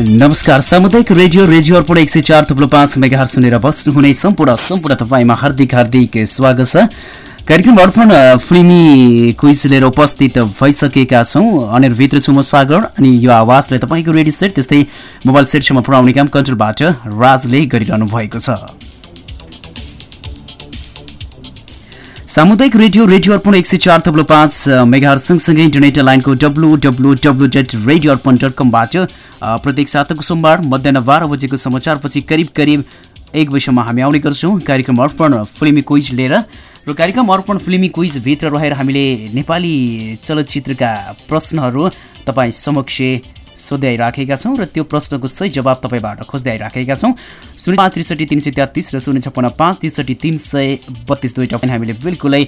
नमस्कार सामुदायिक radio radio अर्पण एक सय चार थुप्रो पाँच मेगा सुनेर बस्नुहुने सम्पूर्ण सम्पूर्ण तपाईँमा हार्दिक हार्दिक स्वागत छ। कार्यक्रम अर्पण फिल्मी क्विज लिएर उपस्थित भइसकेका छौँ। भित्र छु म स्वागत अनि यो आवाजलाई तपाईँको रेडियो सेट त्यस्तै मोबाइल सेटसम्म पुऱ्याउने काम कन्ट्रोलबाट राजले गरिरहनु भएको छ। सामुदायिक रेडियो रेडियो अर्पण एक सय चार थप्लो पाँच मेगा सँगसँगै इन्टरनेट लाइनको W W W dot radio Arpan dot कमबाट प्रत्येक सातको सोमबार मध्याह बाह्र बजेको समाचारपछि करिब करिब एक बजीसम्म हामी आउने गर्छौँ। कार्यक्रम अर्पण फिल्मी क्विज लिएर र कार्यक्रम अर्पण फिल्मी क्विजभित्र रहेर हामीले नेपाली चलचित्रका प्रश्नहरू तपाईँ समक्ष सोध्दै आइराखेका छौँ र त्यो प्रश्नको सही जवाब तपाईँबाट खोज्दै आइराखेका छौँ। शून्य पाँच त्रिसठी तिन सय तेत्तिस र शून्य छप्पन्न पाँच त्रिसठी तिन सय बत्तिस दुईवटा हामीले बिल्कुलै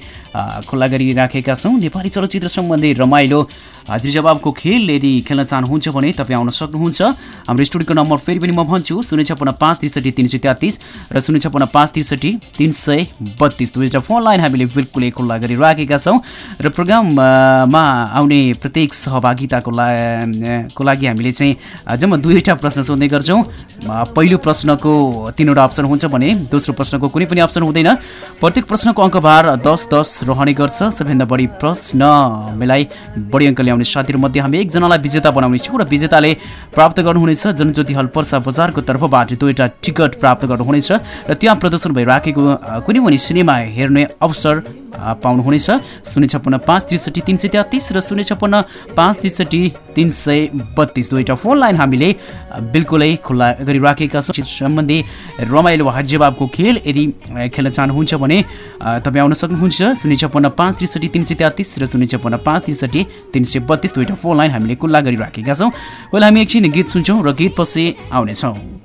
खुल्ला गरिराखेका छौँ। नेपाली चलचित्र सम्बन्धी रमाइलो जवाबको खेल यदि खेल्न चाहनुहुन्छ भने तपाईँ आउन सक्नुहुन्छ। हाम्रो स्टुडियोको नम्बर फेरि पनि म भन्छु शून्य छप्पन्न पाँच त्रिसठी तिन सय तेत्तिस र शून्य छप्पन्न पाँच त्रिसठी तिन सय बत्तिस। दुईवटा फोन लाइन हामीले बिल्कुलै खुल्ला गरिराखेका छौँ र प्रोग्राममा आउने प्रत्येक सहभागिताको को लागि हामीले चाहिँ जम्मा दुईवटा प्रश्न सोध्ने गर्छौँ। पहिलो प्रश्नको तिनवटा अप्सन हुन्छ भने दोस्रो प्रश्नको कुनै पनि अप्सन हुँदैन। प्रत्येक प्रश्नको अङ्कभार दस दस रहने गर्छ। सबैभन्दा बढी प्रश्न मिलाई बढी अङ्क ल्याउने साथीहरूमध्ये हामी एकजनालाई विजेता बनाउनेछौँ र विजेताले प्राप्त गर्नुहुनेछ। जनज्योति हल पर्सा बजारको तर्फबाट दुईवटा टिकट प्राप्त गर्नुहुनेछ र त्यहाँ प्रदर्शन भइराखेको कुनै पनि सिनेमा हेर्ने अवसर पाउनुहुनेछ। शून्य छप्पन्न पाँच त्रिसठी तिन सय तेत्तिस र शून्य छप्पन्न पाँच त्रिसठी तिन सय बत्तिस। दुईवटा फोन लाइन हामीले बिल्कुलै खुल्ला गरिराखेका छौँ। सम्बन्धी रमाइलो हात जवाबको खेल यदि खेल्न चाहनुहुन्छ भने तपाईँ आउन सक्नुहुन्छ। शून्य छप्पन्न पाँच त्रिसठी तिन सय तेत्तिस र शून्य छप्पन्न पाँच त्रिसठी तिन सय बत्तिस। दुईवटा फोन लाइन हामीले खुल्ला गरिराखेका छौँ। पहिला हामी एकछिन गीत सुन्छौँ र गीत पछि आउनेछौँ।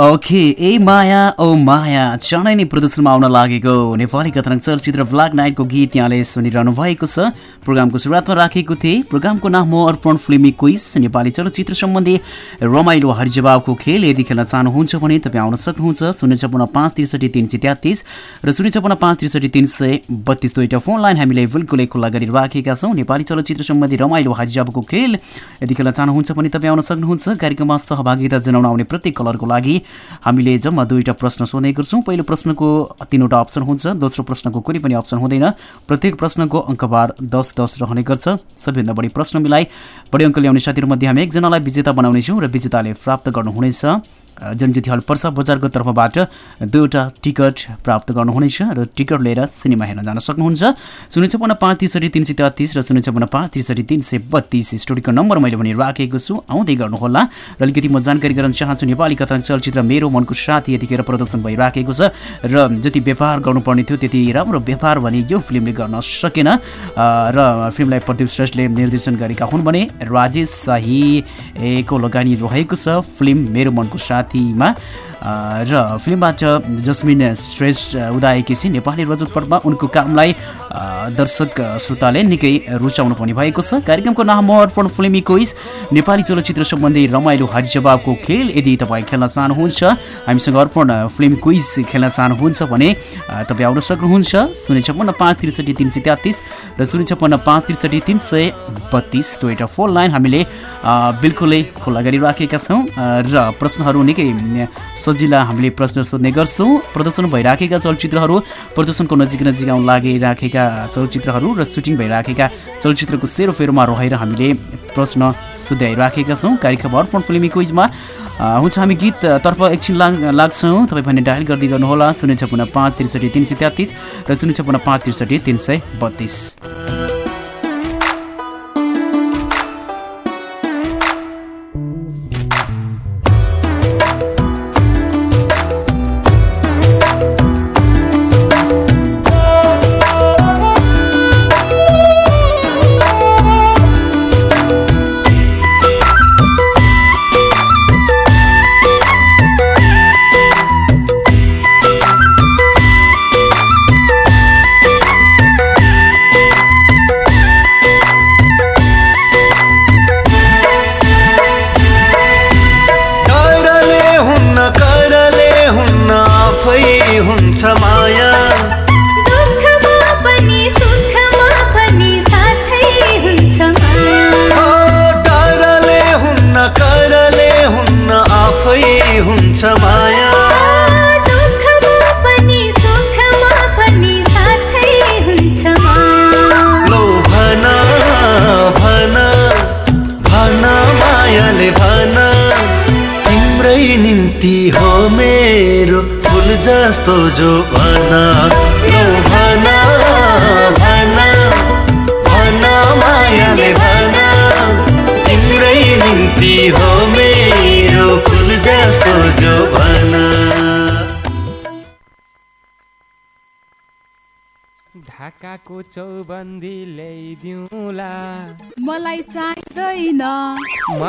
ओके ए माया ओ माया चाँडै नै प्रदर्शनमा आउन लागेको नेपाली कथानक चलचित्र ब्ल्याक नाइटको गीत यहाँले सुनिरहनु भएको छ। प्रोग्रामको सुरुवातमा राखेको थिएँ। प्रोग्रामको नाम हो अर्पण फिल्मी क्विज। नेपाली चलचित्र सम्बन्धी रमाइलो हरिजवाबको खेल यदि खेल्न चाहनुहुन्छ भने तपाईँ आउन सक्नुहुन्छ। शून्य छपन्न पाँच त्रिसठी तिन सय तेत्तिस र शून्य छपन्न पाँच त्रिसठी तिन सय बत्तिस दुईवटा फोन लाइन हामीले बिल्कुलै खुल्ला गरिराखेका छौँ। नेपाली चलचित्र सम्बन्धी रमाइलो हरिजवाबको खेल यदि खेल्न चाहनुहुन्छ भने तपाईँ आउन सक्नुहुन्छ। कार्यक्रममा सहभागिता जनाउन आउने प्रत्येक कलरको लागि हामीले जम्मा दुईवटा प्रश्न सोध्ने गर्छौँ। पहिलो प्रश्नको तिनवटा अप्सन हुन्छ दोस्रो प्रश्नको कुनै पनि अप्सन हुँदैन। प्रत्येक प्रश्नको अङ्कबार दस दस रहने गर्छ। सबैभन्दा बढी प्रश्न मिलाई बढी अङ्क ल्याउने साथीहरूमध्ये हामी एकजनालाई विजेता बनाउनेछौँ र विजेताले प्राप्त गर्नुहुनेछ। जनज्योति हल पर्सा बजारको तर्फबाट दुईवटा टिकट प्राप्त गर्नुहुनेछ र टिकट लिएर सिनेमा हेर्न जान सक्नुहुन्छ। शून्य छपन्न पाँच त्रिसठी तिन सय तेत्तिस र शून्य छपन्न पाँच त्रिसठी तिन सय बत्तिस स्टुडियोको नम्बर मैले भने राखेको छु। आउँदै गर्नुहोला। र अलिकति म जानकारी गराउन चाहन्छु नेपाली कथा चलचित्र मेरो मनको साथ यतिखेर प्रदर्शन भइराखेको छ र जति व्यापार गर्नुपर्ने थियो त्यति राम्रो व्यापार भने यो फिल्मले गर्न सकेन। र फिल्मलाई प्रदीप श्रेष्ठले निर्देशन गरेका हुन् भने राजेश शाहीको लगानी रहेको छ। फिल्म मेरो मनको साथ साथीमा र फिल्मबाट जस्मिन श्रेष्ठ उदाएकी छिन् नेपाली रजत पर्वमा उनको कामलाई दर्शक श्रोताले निकै रुचाउनु पनि भएको छ। कार्यक्रमको नाम हो अर्पण फिल्मी कोइस। नेपाली चलचित्र सम्बन्धी रमाइलो जवाबको खेल यदि तपाईँ खेल्न चाहनुहुन्छ हामीसँग अर्पण फिल्म क्विज खेल्न चाहनुहुन्छ भने तपाईँ आउन सक्नुहुन्छ। शून्य छप्पन्न पाँच त्रिसठी तिन सय तेत्तिस र शून्य छप्पन्न पाँच त्रिसठी तिन सय बत्तिस। दुईवटा फोन लाइन हामीले बिल्कुलै खुल्ला गरिराखेका छौँ र प्रश्नहरू निकै सजिला हामीले प्रश्न सोध्ने गर्छौँ। प्रदर्शन भइराखेका चलचित्रहरू प्रदर्शनको नजिक नजिक आउन लागिराखेका चलचित्रहरू र सुटिङ भइराखेका चलचित्रको सेरोफेरोमा रहेर हामीले प्रश्न सोध्याइराखेका छौँ। कार्यक्रम अर्पण फिल्मी क्विजमा हुन्छ हामी गीततर्फ एकछिन लाग लाग्छौँ। तपाईँ भने डायल गर्दै गर्नुहोला शून्य छपन्न पाँच त्रिसठी तिन सय तेत्तिस र शून्य छपन्न पाँच त्रिसठी तिन सय बत्तिस।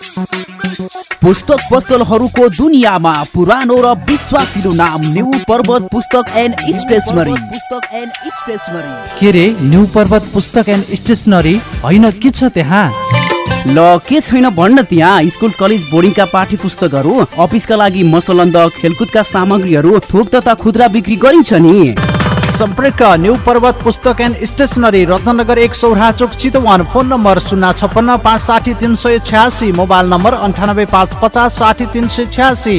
पुस्तक पसलहरूको दुनियाँमा पुरानो र विश्वासिलो नाम न्यू पर्वत पुस्तक एन्ड स्टेसनरी। पुस्तक एन्ड स्टेसनरी। के रे न्यू पर्वत पुस्तक एन्ड स्टेसनरी? होइन के छ त्यहाँ? ल के छैन भन्न त्यहाँ? स्कुल कलेज बोर्डिङका पाठ्य पुस्तकहरू अफिसका लागि मसलन्द खेलकुदका सामग्रीहरू थोक तथा खुद्रा बिक्री गरिन्छ नि। सम्पर्क न्यू पर्वत पुस्तक एन्ड स्टेसनरी रत्नगर एक सौरा चोक चितवन। फोन नम्बर शून्य छप्पन्न पाँच साठी तिन सय छ्यासी मोबाइल नम्बर अन्ठानब्बे पाँच पचास साठी तिन सय छ्यासी।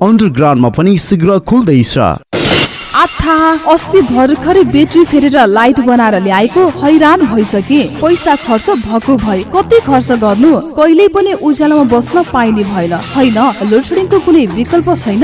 अन्डरग्राउन्डमा पनि शीघ्र खुल्दैछ। अस्ति भर्खरै ब्याट्री फेरेर लाइट बनाएर ल्याएको हैरान भइसके। पैसा खर्च भएको भए कति खर्च गर्नु? कहिल्यै पनि उज्यालोमा बस्न पाइने भएन। होइन लोडसेडिङको कुनै विकल्प छैन।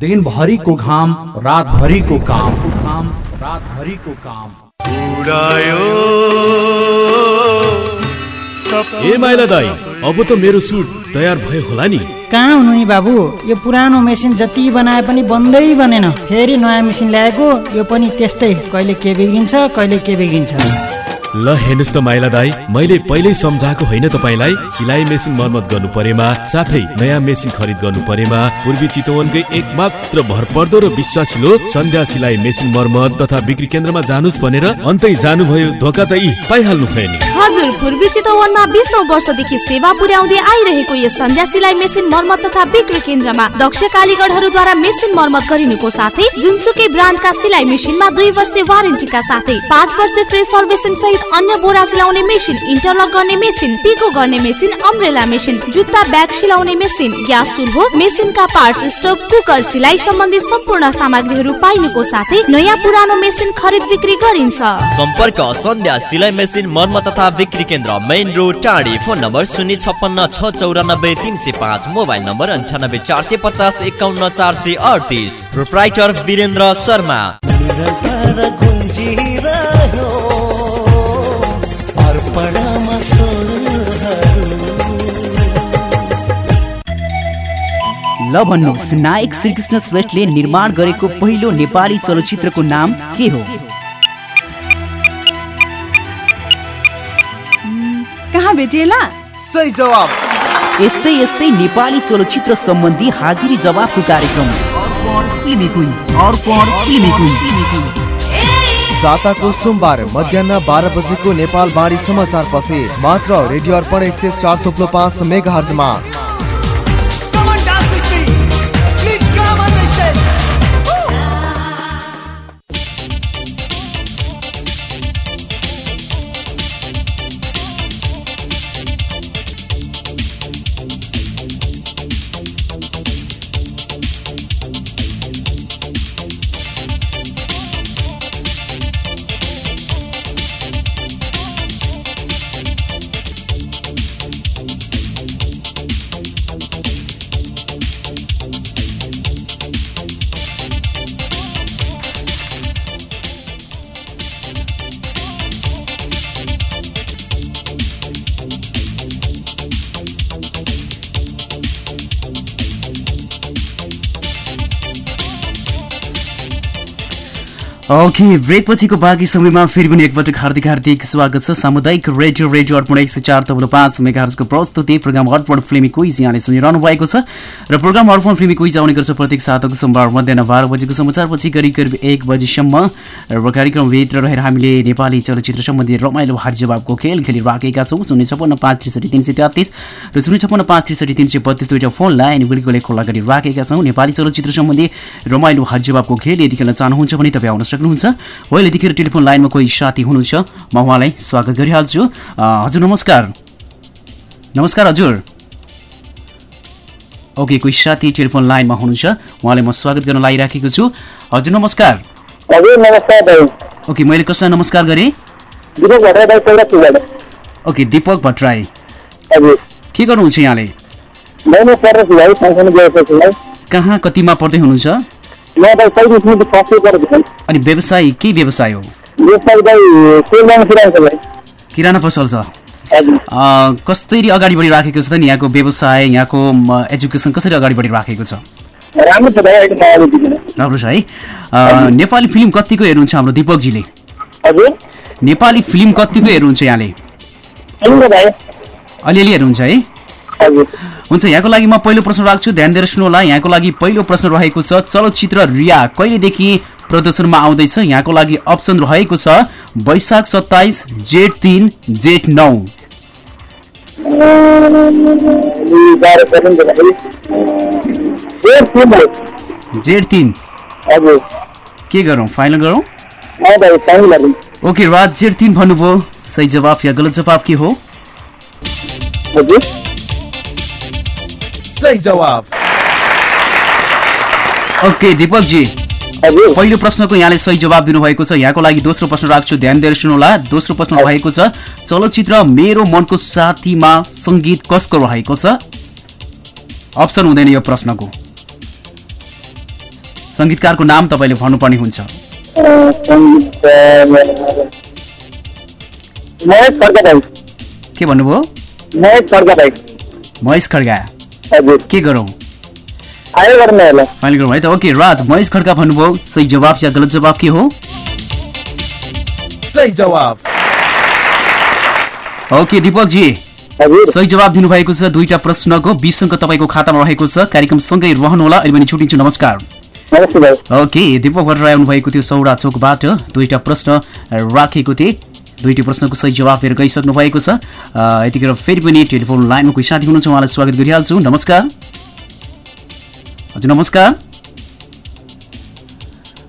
दिनभरिको घाम रातभरिको काम। घाम रातभरिको काम। ए माइला दाई अब त मेरो सुट तयार भयो होला नि। कहाँ हुनु नि बाबु? यो पुरानो मेसिन जति बनाए पनि बन्दै बनेन। फेरि नयाँ मेसिन ल्याएको यो पनि त्यस्तै। कहिले के बिग्रिन्छ कहिले के बिग्रिन्छ। ल हेर्नुहोस् त माइला दाई मैले पहिल्यै सम्झाएको होइन तपाईँलाई। सिलाइ मेसिन मर्मत गर्नु परेमा साथै नयाँ मेसिन खरिद गर्नु परेमा पूर्वी चितवनकै एक मात्र भरपर्दो र विश्वासिलो सन्ध्या सिलाइ मेसिन मर्मत तथा बिक्री केन्द्रमा जानुस् भनेर अन्तै जानुभयो धोका त यी पाइहाल्नु भयो नि। हजुर पूर्वी चितवनमा बिसौँ वर्षदेखि सेवा पुर्याउँदै आइरहेको यस सन्ध्या सिलाइ मेसिन मर्मत तथा बिक्री केन्द्रमा दक्ष कालीगढहरूद्वारा मेसिन मर्मत गरिनुको साथै जुनसुकै ब्रान्डका सिलाइ मेसिनमा दुई वर्ष वारेन्टीका साथै पाँच वर्ष फ्री सर्भिसिङ सहित अन्य बोरा सिलाउने मेसिन इन्टरलक गर्ने मेसिन पिको गर्ने मेसिन अम्ब्रेला मेसिन जुत्ता ब्याग सिलाउने मेसिन ग्यास चुल्हो मेसिनका पार्ट्स स्टोभ कुकर सिलाइ सम्बन्धी सम्पूर्ण सामग्रीहरू पाइनुको साथै नयाँ पुरानो मेसिन खरिद बिक्री गरिन्छ। सम्पर्क सन्ध्या सिलाइ मेसिन मर्म तथा बिक्री केन्द्र मेन रोड टाढी। फोन नम्बर शून्य छप्पन्न छ चौरानब्बे तिन सय पाँच। मोबाइल नम्बर अन्ठानब्बे चार सय पचास एकाउन्न चार सय अडतिस। प्रोप्राइटर वीरेन्द्र शर्मा। ल भन्नुहोस् नायक श्रीकृष्ण श्रेष्ठले निर्माण गरेको पहिलो नेपाली चलचित्रको नाम के हो? कहाँ भेटिएला? सही जवाब। यस्तै यस्तै नेपाली चलचित्र सम्बन्धी हाजिरी जवाबको कार्यक्रम। साताको सोमबार मध्याह बाह्र बजेको नेपाल बाढी समाचार पछि मात्र रेडियो अर्पण एक सय चार थुप्लो पाँच मेगा हर्जमा ओके ब्रेक पछिको बाँकी समयमा फेरि पनि एकपटक हार्दिक हार्दिक स्वागत छ। सामुदायिक रेडियो रेडियो अर्पण एक सय चार तब्लो पाँच मेगाहरूको प्रस्तुति। प्रोग्राम अर्पण फिल्मी क्विज यहाँले सुनिरहनु भएको छ। र प्रोग्राम अर्पण फिल्मी क्विज आउने गर्छ प्रत्येक सातको सोमबार मध्याह बाह्र बजेको समाचारपछि करिब करिब एक बजीसम्म। र कार्यक्रमभित्र रहेर हामीले नेपाली चलचित्र सम्बन्धी रमाइलो हार जवाबको खेल खेलिराखेका छौँ। शून्य छपन्न पाँच त्रिसठी तिन सय तेत्तिस र शून्य छपन्न पाँच त्रिसठी तिन सय बत्तिस दुईवटा फोन लाइन बिल्कुलै खुल्ला गरिराखेका छौँ। नेपाली चलचित्र सम्बन्धी रमाइलो हार जवाबको खेल यदि खेल्न चाहनुहुन्छ भने तपाईँ आउन सक्नुहुन्छ। अहिले यतिखेर टेलिफोन लाइनमा कोही साथी हुनुहुन्छ म उहाँलाई स्वागत गरिहाल्छु। हजुर नमस्कार। नमस्कार हजुर। ओके कोही साथी टेलिफोन लाइनमा हुनुहुन्छ उहाँलाई म स्वागत गर्न लागिराखेको छु। हजुर नमस्कार। ओके मैले कसलाई नमस्कार गरेँ? ओके दिपक भट्टराई। के गर्नुहुन्छ यहाँले? कहाँ कतिमा पढ्दै हुनुहुन्छ? अनि व्यवसाय के व्यवसाय हो? किराना पसल छ कसरी अगाडि बढिराखेको छ त नि यहाँको व्यवसाय यहाँको एजुकेसन कसरी अगाडि बढिराखेको छ? राम्रो छ है। नेपाली फिल्म कतिको हेर्नुहुन्छ हाम्रो दिपकजीले? नेपाली फिल्म कतिको हेर्नुहुन्छ यहाँले? अलिअलि हेर्नुहुन्छ है। हुन्छ यहाँको लागि म पहिलो प्रश्न राख्छु ध्यान दिएर सुन्नुहोला। यहाँको लागि पहिलो प्रश्न रहेको छ चलचित्र रिया कहिलेदेखि प्रदर्शनमा आउँदैछ? यहाँको लागि अप्सन रहेको छ वैशाख सत्ताइस जेठ तिन जेठ नौ। जेठ तिन के गरौँ? फाइनल गरौँ? ओके राज जेठ तिन भन्नुभयो। सही जवाफ या गलत जवाफ के हो? सही जवाब ओके दिपकजी। पहिलो प्रश्नको यहाँले सही जवाब दिनुभएको छ। यहाँको लागि दोस्रो प्रश्न राख्छु ध्यान दिएर सुन्नुहोला। दोस्रो प्रश्न रहेको छ चलचित्र मेरो मनको साथीमा सङ्गीत कसको रहेको छ? अप्सन हुँदैन यो प्रश्नको। सङ्गीतकारको नाम तपाईँले भन्नुपर्ने हुन्छ। के भन्नुभयो? महेश खड्का भाइ। महेश खड्गा। के गरौँ? आयो गर्ने होला। फाइनल गरौँ है त। ओके राज महेश खड्का भन्नुभयो। सही जवाब या गलत जवाब के हो? सही जवाब ओके दिपकजी। सही जवाब दिनुभएको छ। दुईटा प्रश्नको बिस अङ्क तपाईँको खातामा रहेको छ। कार्यक्रम सँगै रहनुहोला। अहिले पनि छुट्टिन्छु। नमस्कार। ओके दिपक भट्टराई आउनुभएको थियो सौरा चोकबाट। दुईटा प्रश्न राखेको थिएँ। दुईटी प्रश्नको सही जवाब हेरेर गइसक्नु भएको छ। यतिखेर फेरि पनि टेलिफोन लाइनमा कोही साथी हुनुहुन्छ उहाँलाई स्वागत गरिहाल्छु। नमस्कार। हजुर नमस्कार।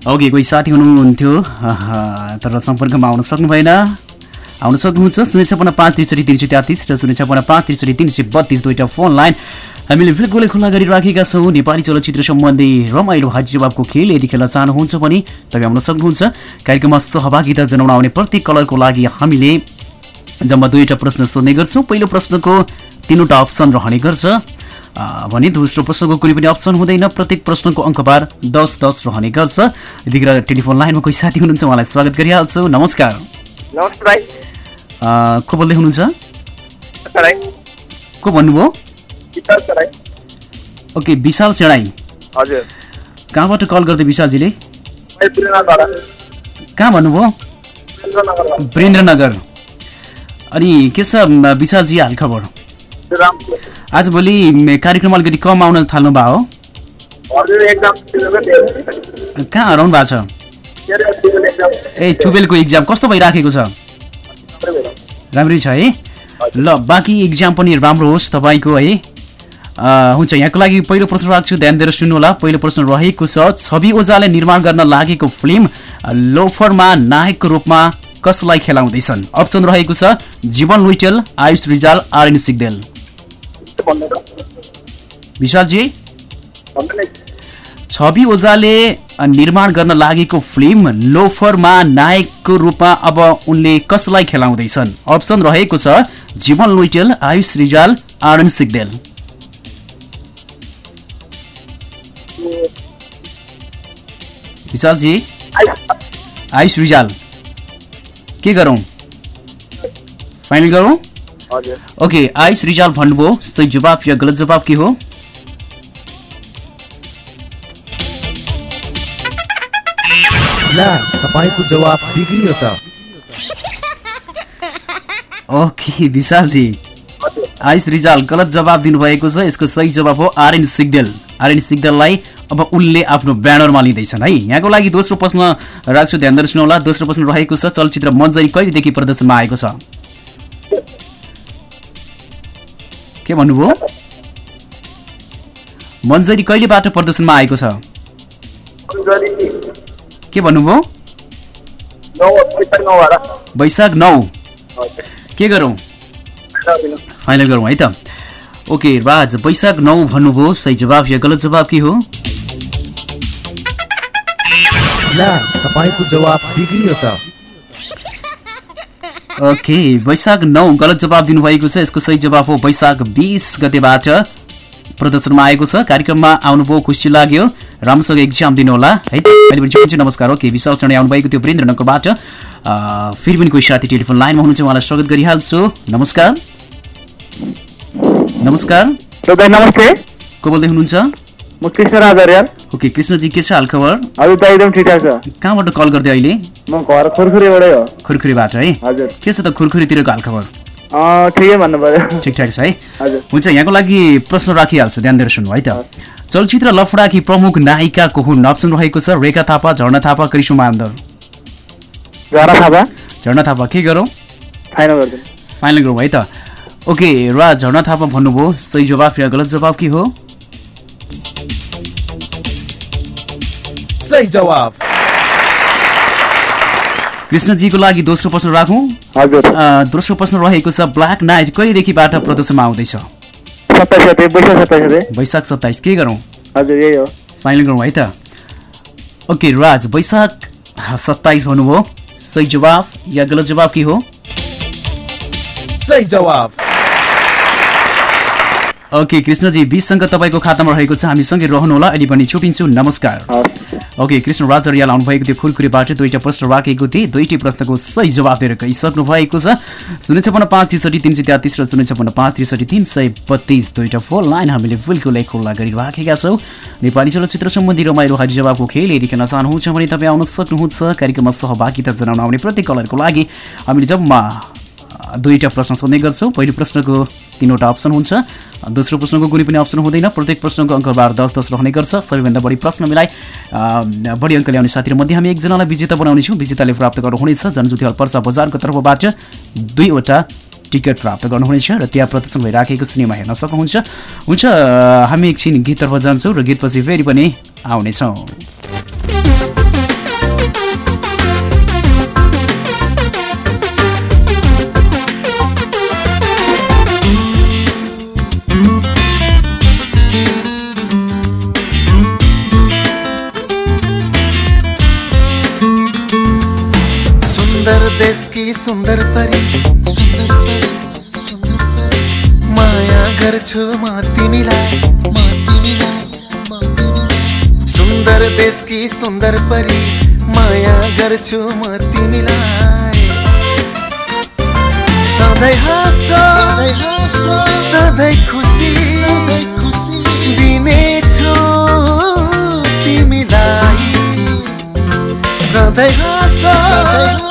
ओके कोही साथी हुनुहुन्थ्यो। तर सम्पर्कमा आउन सक्नु भएन आउन सक्नुहुन्छ। शून्य छपन्न पाँच त्रिसठी तिन सय तेत्तिस र शून्य छपन्न पाँच त्रिसठी तिन सय बत्तिस दुईवटा फोन लाइन। हामीले बिल्कुलै खुल्ला गरिराखेका छौँ। नेपाली चलचित्र सम्बन्धी रमाइलो हाजी जवाबको खेल यदि खेल्न चाहनुहुन्छ भने तपाईँ आउन सक्नुहुन्छ। कार्यक्रममा सहभागिता जनाउन आउने प्रत्येक कलरको लागि हामीले जम्मा दुईवटा प्रश्न सोध्ने गर्छौँ। पहिलो प्रश्नको तिनवटा अप्सन रहने गर्छ। भने दोस्रो प्रश्नको कुनै पनि अप्सन हुँदैन। प्रत्येक प्रश्नको अङ्कबार दस दस रहने गर्छ। यतिखेर टेलिफोन लाइनमा कोही साथी हुनुहुन्छ उहाँलाई स्वागत गरिहाल्छु। नमस्कार। को बोल्दै हुनुहुन्छ? को भन्नुभयो? ओके विशाल सेडाई हजुर। कहाँबाट कल गर्दै विशालजीले? कहाँ भन्नुभयो वीरेन्द्रनगर अनि के छ विशालजी हालखबर राम्रो आजभोलि कार्यक्रम अलिकति कम आउन थाल्नु भयो। कहाँ हराउनु भएको छ? ए टुवेल्भको इक्जाम कस्तो भइराखेको छ? राम्रै। छ है। ल बाँकी इक्जाम पनि राम्रो होस् तपाईँको है। हुन्छ यहाँको लागि पहिलो प्रश्न राख्छु ध्यान दिएर सुन्नुहोला। पहिलो प्रश्न रहेको छ छवि ओझाले निर्माण गर्न लागेको फिल्म लोफरमा नायकको रूपमा कसलाई खेलाउँदैछन्? अप्सन रहेको छ जीवन लुइटेल आयुष रिजाल आर्यन सिग्देल। विशालजी? छवि ओझाले अ, निर्माण गर्न लागेको फिल्म लोफरमा नायकको रूपमा अब उनले कसलाई खेलाउँदैछन्? अप्सन रहेको छ जीवन लुइटेल आयुष रिजाल आर्यन सिग्देल। विशालजी? आयुष रिजाल। के गरौँ? फाइनल गरौँ? हजुर। ओके आयुष रिजाल भन्नुभयो सही जवाफ या गलत जवाफ के हो? ला तपाईँको जवाब बिग्रियो त। ओके विशालजी। आयुष रिजाल गलत जवाब दिनुभएको छ यसको सही जवाब हो आर्यन सिग्देल आर्यन सिग्देललाई अब उनले आफ्नो ब्यानरमा लिँदैछन् है। यहाँको लागि दोस्रो प्रश्न राख्छु ध्यान सुनौला दोस्रो प्रश्न रहेको छ चलचित्र मन्जरी कहिलेदेखि प्रदर्शनमा आएको छ? के भन्नुभयो? मन्जरी कहिलेबाट प्रदर्शनमा आएको छ? के भन्नुभयो? वैशाख नौ। के गरौँ? फाइनल गरौँ है त। ओके राज वैशाख नौ भन्नुभयो सही जवाब या गलत जवाब के हो? ला तपाईँको जवाब बिग्रियो त। ओके वैशाख नौ गलत जवाब दिनुभएको छ। यसको सही जवाब हो वैशाख बिस गतेबाट प्रदर्शनमा आएको छ। कार्यक्रममा आउनुभयो खुसी लाग्यो। राम्रोसँग एक्जाम दिनुहोला है। अहिले पनि जोडिन्छु नमस्कार ओके विशाल चढी आउनुभएको थियो वीरेन्द्रनगरबाट अ, फेरि पनि कोही साथी टेलिफोन लाइनमा हुनुहुन्छ उहाँलाई स्वागत गरिहाल्छु। नमस्कार। नमस्कार। नमस्ते। को बोल्दै हुनुहुन्छ? म कृष्ण राजा ओके कृष्णजी के छ हाल खबर हजुर त एकदम ठिकठाक छ। कहाँबाट कल गर्दै अहिले? म घर खुरखुरीबाटै हो। खुरखुरीबाट है? हजुर। के छ त खुरखुरीतिरको हाल खबर ठिकै भन्नु पर्यो। ठिकठाक छ है? हजुर। हुन्छ यहाँको लागि प्रश्न राखिहाल्छु ध्यान दिएर सुन्नु है त। चलचित्र लफडाकी प्रमुख नायिका को हुन् अप्सन रहेको छ? रेखा थापा झर्ना थापा कृष्ण मान्दर। झर्ना थापा? के गरौँ? फाइनल गरौँ है त। ओके र झर्ना थापा भन्नुभयो सही जवाफ या गलत जवाब के हो? सही जवाब कृष्णजीको लागि दोस्रो प्रश्न राखौँ। हजुर। दोस्रो प्रश्न रहेको छ ब्ल्याक नाइट कहिलेदेखिबाट प्रदर्शनमा आउँदैछ? वैशाख सत्ताइस के गरौँ? हजुर यही हो। फाइनल गरौँ है त। ओके राज वैशाख सत्ताइस भन्नुभयो। सही जवाब या गलत जवाब के हो? सही जवाब ओके कृष्णजी बिससँग तपाईँको खातामा रहेको छ हामीसँगै रहनुहोला अहिले पनि छुटिन्छु नमस्कार। ओके कृष्ण राज रियाल आउनुभएको थियो खुरखुरीबाट दुईवटा प्रश्न राखेको थिएँ दुईटै प्रश्नको सही जवाब दिएर गइसक्नु भएको छ। शून्य छपन्न पाँच त्रिसठी तिन सय तेत्तिस र शून्य छपन्न पाँच त्रिसठी तिन सय बत्तिस दुईवटा फोन लाइन हामीले बिल्कुलै खुल्ला गरिराखेका छौँ। नेपाली चलचित्र सम्बन्धी रमाइलो जवाबको खेल यदि खेल्न चाहनुहुन्छ भने तपाईँ आउन सक्नुहुन्छ कार्यक्रममा सहभागिता जनाउन आउने प्रत्येक कलरको लागि। हामीले जम्मा दुईवटा प्रश्न सोध्ने गर्छौँ। पहिलो प्रश्नको तिनवटा अप्सन हुन्छ। दोस्रो प्रश्नको कुनै पनि अप्सन हुँदैन। प्रत्येक प्रश्नको अङ्कबार दस दस रहने गर्छ। सबैभन्दा बढी प्रश्न मिलाई अ, बढी अङ्क ल्याउने साथी मध्ये हामी एकजनालाई विजेता बनाउनेछौँ विजेताले प्राप्त गर्नुहुनेछ। जनजुति हल पर्सा बजारको तर्फबाट दुईवटा टिकट प्राप्त गर्नुहुनेछ र त्यहाँ प्रदर्शन भइराखेको सिनेमा हेर्न सक्नुहुन्छ। हुन्छ हामी एकछिन गीततर्फ जान्छौँ र गीतपछि फेरि पनि आउनेछौँ। देश की सुन्दर परी सुन्दर परी सुन्दर परी। माया गर्छु म तिमीलाई म तिमीलाई म तिमीलाई सुन्दर देश की सुन्दर परी माया गर्छु म तिमीलाई सधैँ हाँसो सधैँ खुसी खुसी दिनेछु तिमीलाई सधैँ हाँसो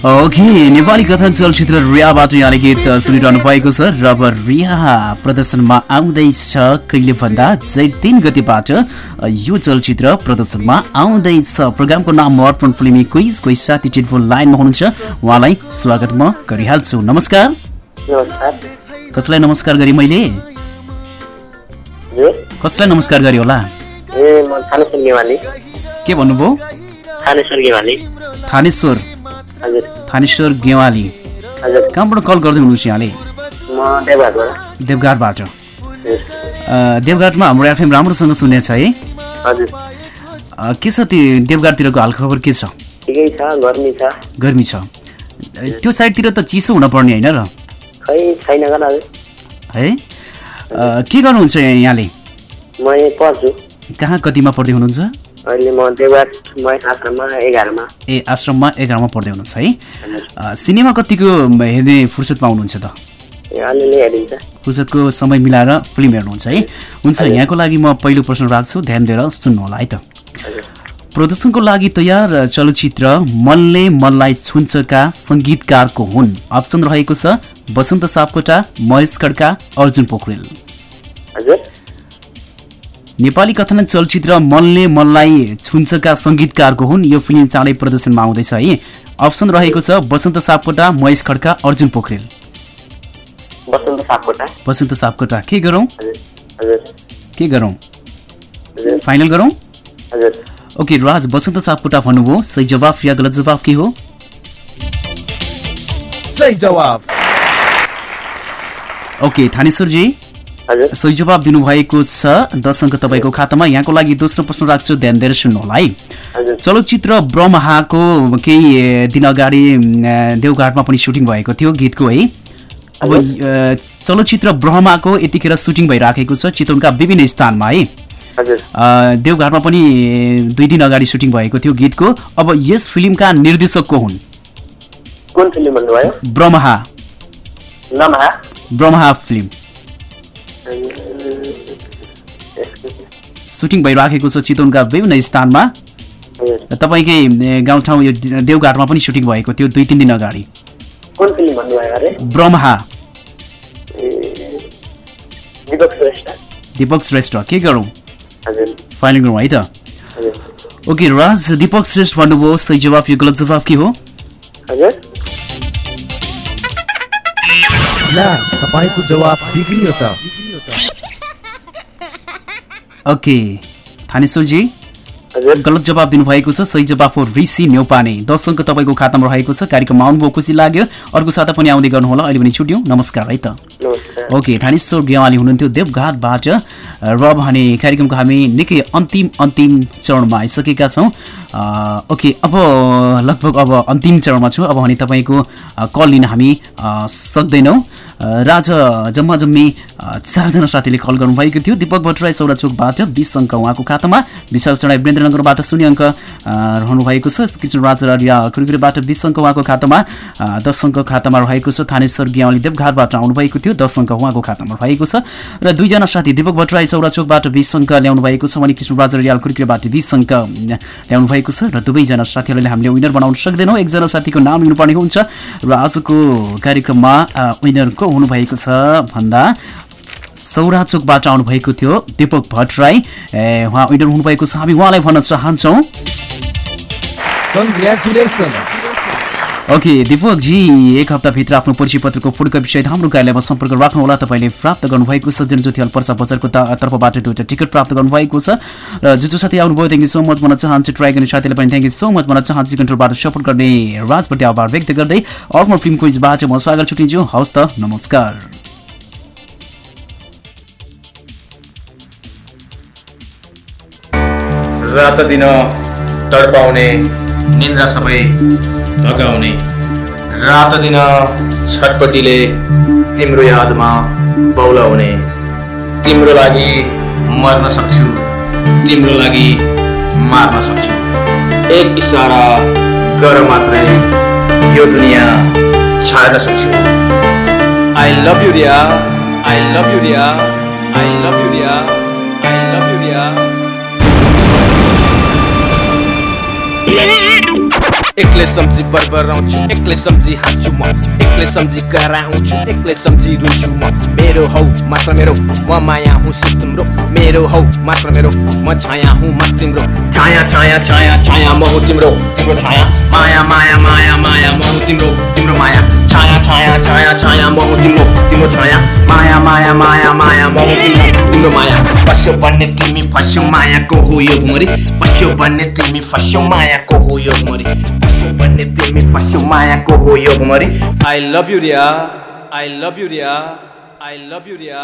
ओके नेपाली कथा चलचित्र रियाबाट यहाँले गीत सुनिरहनु भएको छ र अब रिया प्रदर्शनमा आउँदैछ कहिले भन्दा जेठ तिन गतिबाट यो चलचित्र प्रदर्शनमा आउँदैछ। प्रोग्रामको नाम अर्पण फिल्मी क्विज कोही साथी टेलिफोन लाइनमा हुनुहुन्छ। उहाँलाई स्वागत म गरिहाल्छु। नमस्कार। कसलाई नमस्कार गरेँ मैले? कसलाई नमस्कार गरेँ होला? के भन्नुभयो? थानेश्वर गेवाली। थानेश्वर। गेवाली। कहाँबाट कल गर्दै हुनुहुन्छ यहाँले? देवघाटबाट। देवघाटमा हाम्रो एफएम राम्रोसँग सुन्नेछ है। के छ त्यो देवघाटतिरको हालखबर के छ? गर्मी छ। त्यो साइडतिर त चिसो हुन पर्ने होइन र? है? के गर्नुहुन्छ यहाँले? कहाँ कतिमा पढ्दै हुनुहुन्छ? अहिले म आश्रममा एघारमा। ए आश्रममा एघारमा पढ्दै हुनुहुन्छ है? सिनेमा कतिको हेर्ने फुर्सद पाउनुहुन्छ त? फुर्सदको समय मिलाएर फिल्म हेर्नुहुन्छ है? हुन्छ यहाँको लागि म पहिलो प्रश्न राख्छु ध्यान दिएर सुन्नु होला है त। प्रदर्शनको लागि तयार चलचित्र मनले मनलाई छुन्छका सङ्गीतकारको हुन्। अप्सन रहेको छ वसन्त सापकोटा महेश खड्का अर्जुन पोखरेल। नेपाली कथन चलचित्र मनले मनलाई छुन्छका सङ्गीतकारको हुन्। यो फिल्म चाँडै प्रदर्शनमा आउँदैछ है। अप्सन रहेको छ बसन्त सापकोटा महेश खड्का अर्जुन पोखरेल। बसन्त सापकोटा। के गरौँ? हजुर के गरौँ? फाइनल गरौँ? हजुर। ओके राज बसन्त सापकोटा भन्नुभयो। सही जवाफ या गलत जवाफ के हो? सही जवाब ओके थानेश्वरजी। सही जवाब दिनुभएको छ दस अङ्क तपाईँको खातामा। यहाँको लागि दोस्रो प्रश्न राख्छु ध्यान दिएर सुन्नु होला है चलचित्र ब्रह्माको केही दिन अगाडि देवघाटमा पनि सुटिङ भएको थियो गीतको है। अब चलचित्र ब्रह्माको यतिखेर सुटिङ भइराखेको छ चितवनका विभिन्न स्थानमा है। देवघाटमा पनि दुई दिन अगाडि सुटिङ भएको थियो गीतको। अब यस फिल्मका निर्देशक को हुन्? कुन फिल्म भन्नुभयो? ब्रह्मा। ब्रह्मा फिल्म। सुटिङ भइराखेको छ चितवनका विभिन्न स्थानमा। तपाईँकै गाउँठाउँ यो देवघाटमा पनि सुटिङ भएको थियो दुई तिन दिन अगाडि। ब्रह्मा। दिपक श्रेष्ठ। दिपक श्रेष्ठ के गरौँ? फाइनल गरौँ है त? ओके राज दिपक श्रेष्ठ भन्नुभयो सही जवाफ यो गलत जवाफ के हो? हजुर। ला तपाईँको जवाब बिग्रियो त। ओके। थानेश्वरजी गलत जवाब दिनुभएको छ। सही जवाफ हो ऋषि न्यौपाने। दस अङ्क तपाईँको खातामा रहेको छ। कार्यक्रममा आउनुभयो खुसी लाग्यो। अर्को साता पनि आउँदै गर्नुहोला। अहिले पनि छुट्यौँ। नमस्कार है त। ओके। थानेश्वर गेवाली हुनुहुन्थ्यो। देवघाटबाट र भने कार्यक्रमको हामी निकै अन्तिम अन्तिम चरणमा आइसकेका छौँ। ओके। अब लगभग अब अन्तिम चरणमा छौँ। अब भने तपाईँको कल लिन हामी सक्दैनौँ। राजा जम्मा जम्मी चारजना साथीले कल गर्नुभएको थियो। दिपक भट्टराई सौरा चोकबाट बिस अङ्क उहाँको खातामा। विशाल चढाई वीरेन्द्रनगरबाट शून्य अङ्क रहनु भएको छ। कृष्णराज राडिया खुरखुरीबाट बिस अङ्क उहाँको खातामा। दस अङ्क खातामा रहेको छ। थानेश्वर ग्यावली देवघाटबाट आउनुभएको थियो। दस अङ्क उहाँको खातामा रहेको छ। र दुईजना साथी दिपक भट्टराई चौरा चोकबाट बिस अङ्क ल्याउनु भएको छ भने कृष्णराज रियाल खुर्किबाट बिस अङ्क ल्याउनु भएको छ। र दुवैजना साथीहरूले हामीले विनर बनाउन सक्दैनौँ। एकजना साथीको नाम लिनुपर्ने हुन्छ। र आजको कार्यक्रममा अ, विनर को हुनुभएको छ भन्दा सौरा चोकबाट आउनुभएको थियो दिपक भट्टराई। उहाँ विनर हुनुभएको छ। हामी उहाँलाई भन्न चाहन्छौँ। ओके दिपकजी एक हप्ताभित्र आफ्नो परिचय पत्रको फोटोकपी सहित हाम्रो कार्यालयमा सम्पर्क राख्नुहोला। तपाईँले प्राप्त गर्नुभएको छ जनज्योति पर्सा बजारको तर्फबाट दुईवटा टिकट प्राप्त गर्नुभएको छ। र जो जो साथी आउनुभयो थ्याङ्क यू सो मच भन्न चाहन्छु ट्राई गर्ने साथीलाई पनि थ्याङ्क यू सो मच भन्न चाहन्छु कन्ट्रोलबाट सपोर्ट गर्ने राजप्रति आभार व्यक्त गर्दै अर्को फिल्म क्विजबाट म स्वागत छुट्टिन्छु। हवस् त नमस्कार। रात दिन तडपाउने निन्द्रा सबै भगाउने। रात दिन छटपट्टिले तिम्रो यादमा बौलाउने। तिम्रो लागि मर्न सक्छु तिम्रो लागि मार्न सक्छु। एक इसारा गर मात्रै यो दुनियाँ छाड्न सक्छु। I love you Riya I love you Riya I love you Riya एक्लै सम्झी बरबराउँछु एक्लै सम्झी हाँस्छु म। एक्लै सम्झी कराउँछु एक्लै सम्झी रुन्छु म। मेरो हौ मात्र मेरो। म माया हुँ तिम्रो। मेरो हौ मात्र मेरो। म छाया हुँ म तिम्रो। छाया छाया छाया छाया म हुँ तिम्रो। तिम्रो छाया। माया माया माया माया म हुँ तिम्रो। तिम्रो माया। छाया छाया छाया छाया म हुँ तिम्रो तिम्रो छाया माया माया माया माया म हुँ तिम्रो तिम्रो माया पस्यो भन्ने तिमी फस्यो मायाको हो यो भुमरी पस्यो भन्ने तिमी फस्यो मायाको हो यो भुमरी पस्यो भन्ने तिमी फस्यो मायाको हो यो भुमरी I love you Riya I love you Riya I love you Riya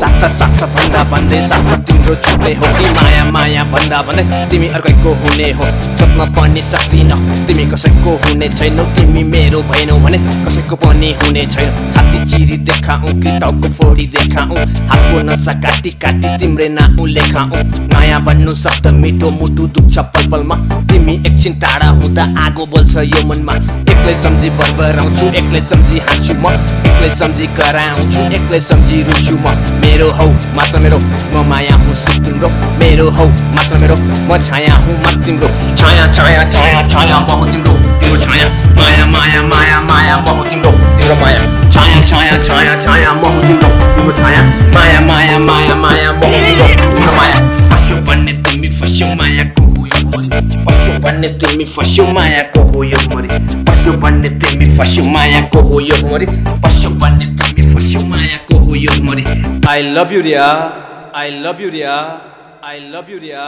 साथ साथ भन्दा भन्दै साथ तिम्रो छुट्टै हो कि माया माया भन्दा भन्दै तिमी अर्कैको हुने हो सोध्न पनि सक्दिन तिमी कसैको हुने छैनौ तिमी मेरो भएनौ भने। कसैको पनि हुने छैन। छाती चिरी देखाऊ कि टाउको फोडी देखाऊ। हातको नसा काटी काटी तिम्रै नाउ लेखाऊ। नयाँ बन्नु शब्द मिठो मुटु दुख्छ पल पलमा तिमी एकछिन टाढा हुँदा आगो बोल्छ यो मनमा। एक्लै सम्झी बरबराउँछु एक्लै सम्झी हाँस्छु म। एक्लै सम्झी कराउँछु तिमीलाई सम्झिरहन्छु छु म मेरो हौ मात्र मेरो म माया हुँ सिप तिम्रो मेरो हौ मात्र मेरो म छाया हुँ मात्र तिम्रो छाया छाया छाया छाया म हुँ तिम्रो तिम्रो छाया माया माया माया माया म हुँ तिम्रो तिम्रो माया छाया छाया छाया छाया म हुँ तिम्रो तिम्रो छाया माया माया माया माया म हुँ तिम्रो तिम्रो माया फस्यो भन्ने तिमी फस्यो मायाको हो यो मोरी फस्यो भन्ने तिमी फस्यो मायाको हो यो मरि फस्यो भन्ने तिमी फस्यो मायाको हो यो मरि फस्यो भन्ने I love you Riya I love you Riya I love you Riya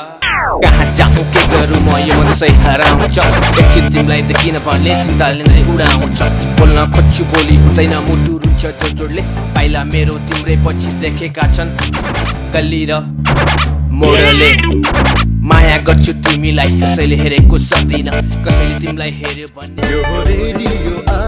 कहाँ जाउँ के गरौँ म यो मन चाहिँ हराउँछ एकछिन तिमीलाई त किन भन्ने चिन्ताले नै उडाउँछ बोल्न खोज्छु बोली हुँदैन मुटु रुन्छ जोडले पाइला मेरो तिम्रै पछि देखेका छन् गल्ली र मोडले माया गर्छु तिमीलाई कसैले हेरेको सक्दिन कसैले तिमीलाई हेऱ्यो भन्ने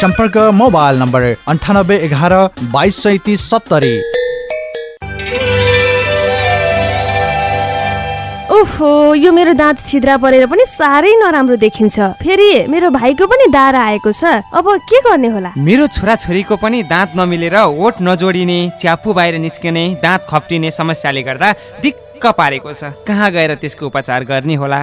सम्पर्क मोबाइल नम्बर अन्ठानब्बे एघार बाइस सैतिस सत्तरी। ओहो यो मेरो दाँत छिद्रा परेर पनि साह्रै नराम्रो देखिन्छ। फेरि मेरो भाइको पनि दारा आएको छ। अब के गर्ने होला? मेरो छोराछोरीको पनि दाँत नमिलेर ओठ नजोडिने च्यापु बाहिर निस्किने दाँत खप्टिने समस्याले गर्दा दिक्क पारेको छ। कहाँ गएर त्यसको उपचार गर्ने होला?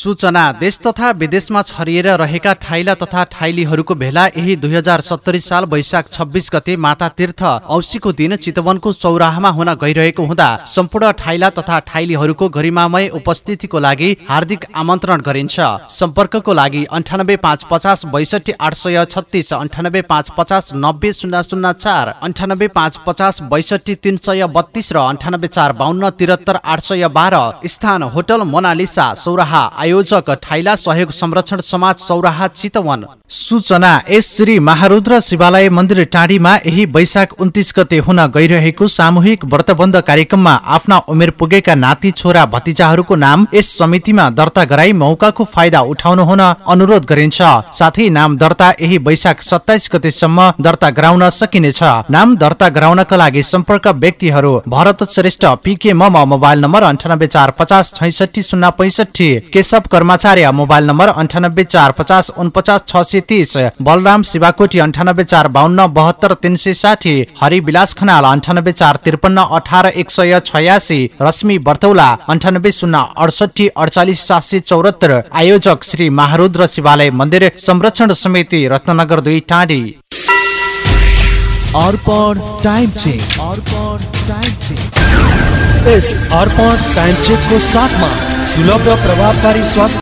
सूचना देश तथा विदेशमा छरिएर रहेका ठाइला तथा ठाइलीहरूको भेला यही दुई हजार सत्तरी साल वैशाख छब्बिस गते माता तीर्थ औसीको दिन चितवनको चौराहामा हुन गइरहेको हुँदा सम्पूर्ण ठाइला तथा ठाइलीहरूको गरिमामय उपस्थितिको लागि हार्दिक आमन्त्रण गरिन्छ। सम्पर्कको लागि अन्ठानब्बे पाँच पचास बैसठी आठ सय छत्तिस अन्ठानब्बे पाँच पचास नब्बे शून्य शून्य चार अन्ठानब्बे पाँच पचास बैसठी तिन सय बत्तिस र अन्ठानब्बे चार बाहन्न त्रिहत्तर आठ सय बाह्र स्थान होटल मोनालिसा सौराहा आयोजक ठाइला सहयोग संरक्षण समाज सौराहा चितवन। सूचना एस श्री महारुद्र शिवालय मन्दिर टाँडीमा यही वैशाख उन्तिस गते हुन गइरहेको सामूहिक व्रतबन्ध कार्यक्रममा आफ्ना उमेर पुगेका नाति छोरा भतिजाहरूको नाम यस समितिमा दर्ता गराई मौकाको फाइदा उठाउनु हुन अनुरोध गरिन्छ। साथै नाम दर्ता यही वैशाख सत्ताइस गतेसम्म दर्ता गराउन सकिनेछ। नाम दर्ता गराउनका लागि सम्पर्क व्यक्तिहरू Bharat Shrestha PK mobile number अन्ठानब्बे चार पचास छैसठी शून्य पैसठी कर्माचार्य मोबाइल नम्बर अन्ठानब्बे चार पचास उनपचास छ सय तिस बलराम शिवाकोटी अन्ठानब्बे चार बाहन्न बहत्तर तिन सय साठी हरिविलास खनाल अन्ठानब्बे चार त्रिपन्न अठार एक सय छयासी रश्मि बर्तौला अन्ठानब्बे शून्य अडसठी अडचालिस सात सय चौरात्तर आयोजक श्री महारुद्र शिवालय मन्दिर संरक्षण समिति रत्नगर दुई टाँडी। Arpan time check Arpan time check Arpan time सुलभ प्रभावकारी स्वास्थ्य